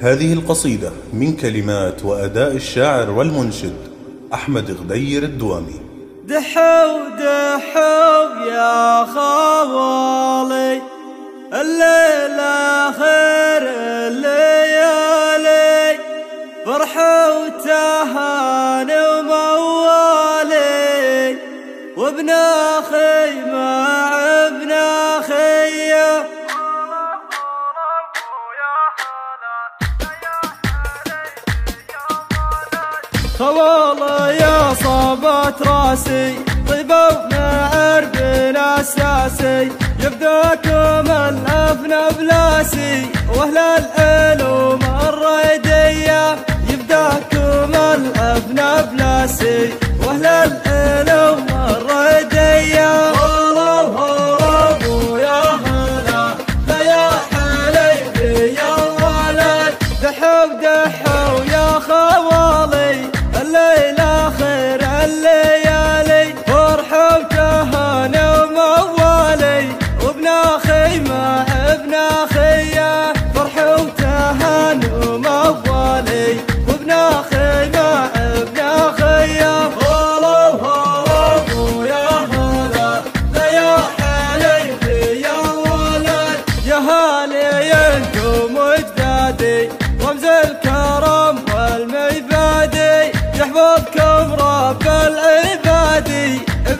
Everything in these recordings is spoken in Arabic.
هذه القصيدة من كلمات وأداء الشاعر والمنشد أحمد غدير الدوامي. دحو دحو يا خوالي الليلة خير الليالي. فرح وتهان وموالي وابن أخي مع خواله يا صابت راسي طيبة ومعرب اساسي يبداكم الافنى بلاسي وأهل العلوم الريدية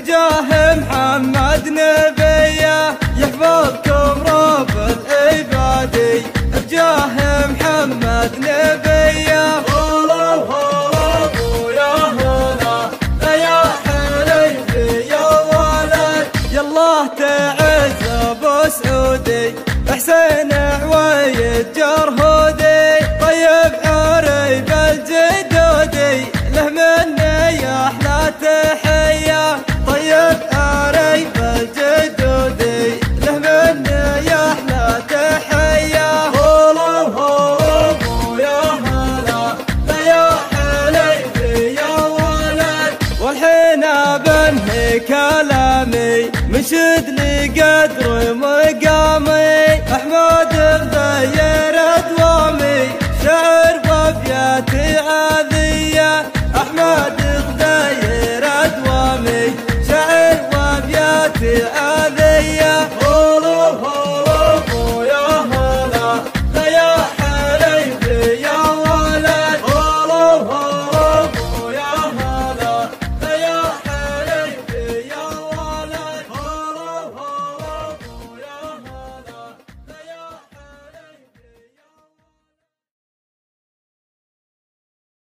بجاه محمد نبيه يحفظكم رب العبادي. بجاه محمد نبيه هلا يا هلا. يا حليفي يا ولد. تعز أبو سعودي. حسين عويد جرهودي. لي قدر